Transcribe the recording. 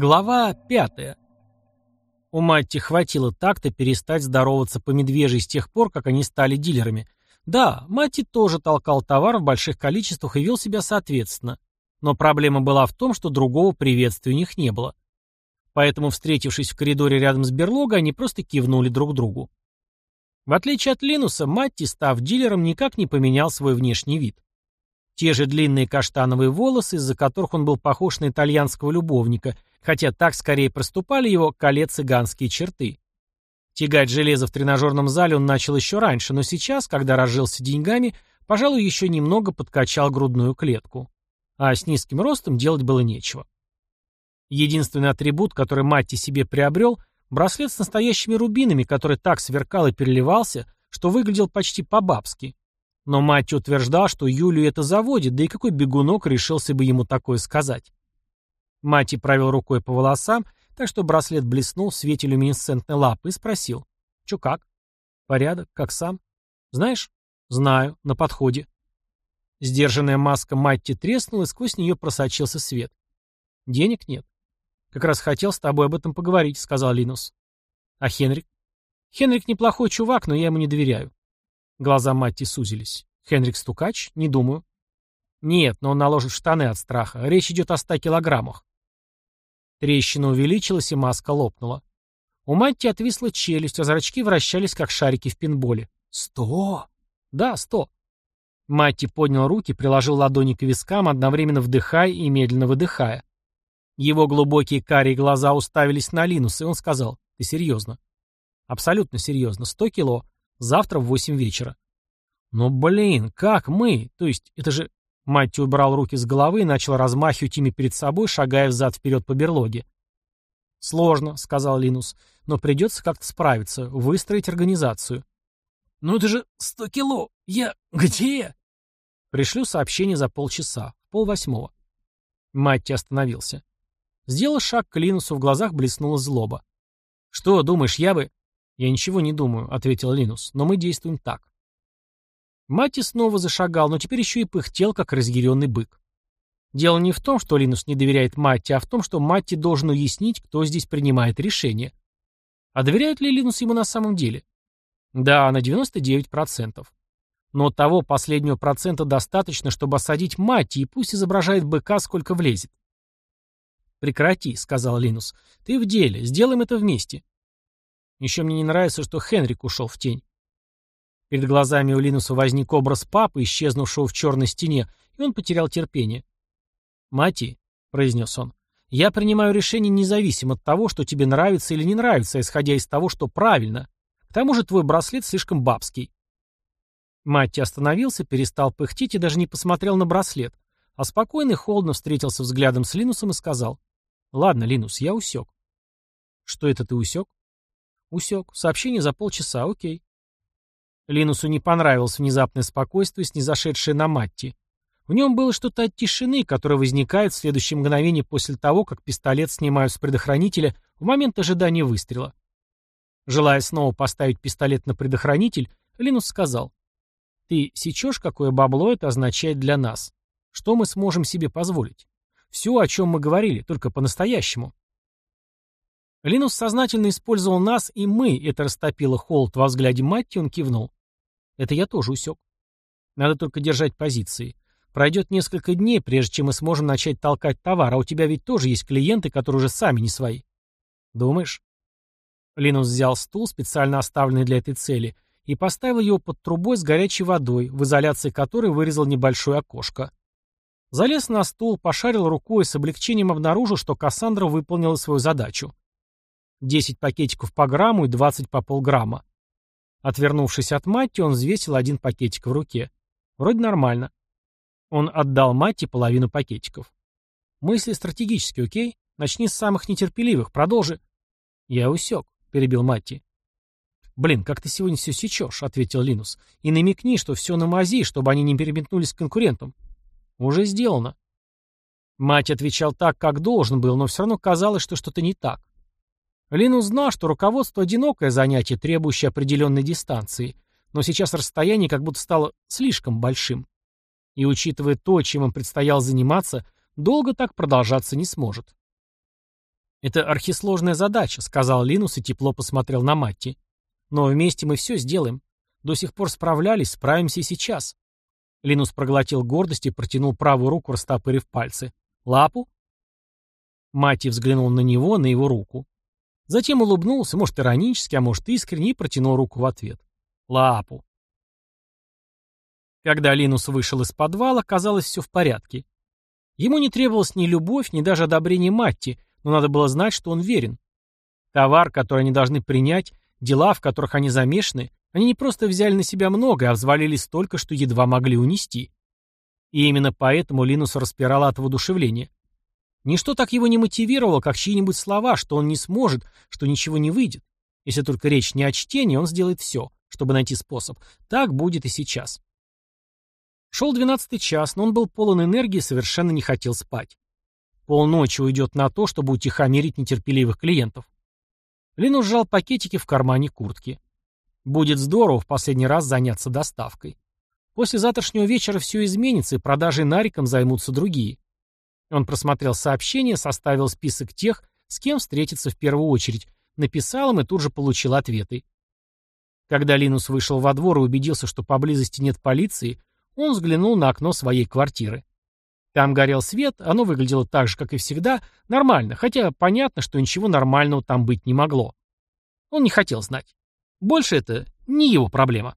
Глава пятая. У Матти хватило так-то перестать здороваться по медвежьи с тех пор, как они стали дилерами. Да, Матти тоже толкал товар в больших количествах и вел себя соответственно. Но проблема была в том, что другого приветствия у них не было. Поэтому, встретившись в коридоре рядом с берлогой, они просто кивнули друг другу. В отличие от Линуса, Матти, став дилером, никак не поменял свой внешний вид. Те же длинные каштановые волосы, из-за которых он был похож на итальянского любовника, хотя так скорее проступали его коле-цыганские черты. Тягать железо в тренажерном зале он начал еще раньше, но сейчас, когда разжился деньгами, пожалуй, еще немного подкачал грудную клетку. А с низким ростом делать было нечего. Единственный атрибут, который Матти себе приобрел, браслет с настоящими рубинами, который так сверкал и переливался, что выглядел почти по-бабски. Но мать утверждал, что Юлию это заводит, да и какой бегунок решился бы ему такое сказать. Мати провел рукой по волосам, так что браслет блеснул в свете люминесцентной лапы и спросил. «Чё как?» «Порядок, как сам?» «Знаешь?» «Знаю, на подходе». Сдержанная маска Матти треснула, и сквозь нее просочился свет. «Денег нет». «Как раз хотел с тобой об этом поговорить», — сказал Линус. «А Хенрик?» «Хенрик неплохой чувак, но я ему не доверяю. Глаза Матти сузились. Хенрик Стукач? Не думаю. Нет, но он наложит штаны от страха. Речь идет о ста килограммах. Трещина увеличилась, и маска лопнула. У Матти отвисла челюсть, а зрачки вращались, как шарики в пинболе. «Сто?» «Да, сто». Матти поднял руки, приложил ладони к вискам, одновременно вдыхая и медленно выдыхая. Его глубокие карие глаза уставились на Линуса, и он сказал, «Ты серьезно?» «Абсолютно серьезно. Сто кило. Завтра в восемь вечера. Но, блин, как мы? То есть, это же... Мать убрал руки с головы и начал размахивать ими перед собой, шагая взад-вперед по берлоге. «Сложно», — сказал Линус, — «но придется как-то справиться, выстроить организацию». «Ну это же сто кило! Я... где?» Пришлю сообщение за полчаса, в полвосьмого. Матти остановился. Сделал шаг к Линусу, в глазах блеснула злоба. «Что, думаешь, я бы...» «Я ничего не думаю», — ответил Линус, — «но мы действуем так». Матти снова зашагал, но теперь еще и пыхтел, как разъяренный бык. Дело не в том, что Линус не доверяет Матти, а в том, что Матти должен уяснить, кто здесь принимает решение. А доверяет ли Линус ему на самом деле? Да, на 99%. Но того последнего процента достаточно, чтобы осадить Матти, и пусть изображает быка, сколько влезет. «Прекрати», — сказал Линус. «Ты в деле, сделаем это вместе». Еще мне не нравится, что Хенрик ушел в тень. Перед глазами у Линуса возник образ папы, исчезнувшего в черной стене, и он потерял терпение. «Мати», — произнес он, — «я принимаю решение независимо от того, что тебе нравится или не нравится, исходя из того, что правильно. К тому же твой браслет слишком бабский». Матти остановился, перестал пыхтеть и даже не посмотрел на браслет, а спокойно и холодно встретился взглядом с Линусом и сказал, «Ладно, Линус, я усек». «Что это ты усек?» Усек. Сообщение за полчаса, окей. Линусу не понравилось внезапное спокойствие, снизошедшее на Матти. В нем было что-то от тишины, которая возникает в следующее мгновение после того, как пистолет снимают с предохранителя в момент ожидания выстрела. Желая снова поставить пистолет на предохранитель, Линус сказал, «Ты сечешь, какое бабло это означает для нас? Что мы сможем себе позволить? Все, о чем мы говорили, только по-настоящему. Линус сознательно использовал нас, и мы, это растопило холод во взгляде Матти, он кивнул. Это я тоже усек. Надо только держать позиции. Пройдет несколько дней, прежде чем мы сможем начать толкать товар, а у тебя ведь тоже есть клиенты, которые уже сами не свои. Думаешь? Линус взял стул, специально оставленный для этой цели, и поставил его под трубой с горячей водой, в изоляции которой вырезал небольшое окошко. Залез на стул, пошарил рукой и с облегчением обнаружил, что Кассандра выполнила свою задачу. 10 пакетиков по грамму и 20 по полграмма. Отвернувшись от Матти, он взвесил один пакетик в руке. Вроде нормально. Он отдал Матти половину пакетиков. Мысли стратегические, окей? Начни с самых нетерпеливых, продолжи. Я усек, перебил Матти. «Блин, как ты сегодня все сечешь», — ответил Линус. «И намекни, что все на мази, чтобы они не переметнулись к конкурентам». «Уже сделано». Мать отвечал так, как должен был, но все равно казалось, что что-то не так. Линус знал, что руководство одинокое занятие, требующее определенной дистанции, но сейчас расстояние как будто стало слишком большим. И учитывая то, чем им предстояло заниматься, долго так продолжаться не сможет. «Это архисложная задача», — сказал Линус и тепло посмотрел на Матти. «Но вместе мы все сделаем. До сих пор справлялись, справимся и сейчас». Линус проглотил гордость и протянул правую руку, растопырив пальцы. «Лапу?» Матти взглянул на него, на его руку. Затем улыбнулся, может, иронически, а может, искренне, и протянул руку в ответ. «Лапу». Когда Линус вышел из подвала, казалось, все в порядке. Ему не требовалась ни любовь, ни даже одобрение Матти, но надо было знать, что он верен. Товар, который они должны принять, дела, в которых они замешаны, они не просто взяли на себя много, а взвалили столько, что едва могли унести. И именно поэтому Линус распирал от воодушевления. Ничто так его не мотивировало, как чьи-нибудь слова, что он не сможет, что ничего не выйдет. Если только речь не о чтении, он сделает все, чтобы найти способ. Так будет и сейчас. Шел двенадцатый час, но он был полон энергии и совершенно не хотел спать. Полночи уйдет на то, чтобы утихомирить нетерпеливых клиентов. Линус сжал пакетики в кармане куртки. Будет здорово в последний раз заняться доставкой. После завтрашнего вечера все изменится, и продажей нариком займутся другие. Он просмотрел сообщения, составил список тех, с кем встретиться в первую очередь, написал им и тут же получил ответы. Когда Линус вышел во двор и убедился, что поблизости нет полиции, он взглянул на окно своей квартиры. Там горел свет, оно выглядело так же, как и всегда, нормально, хотя понятно, что ничего нормального там быть не могло. Он не хотел знать. Больше это не его проблема.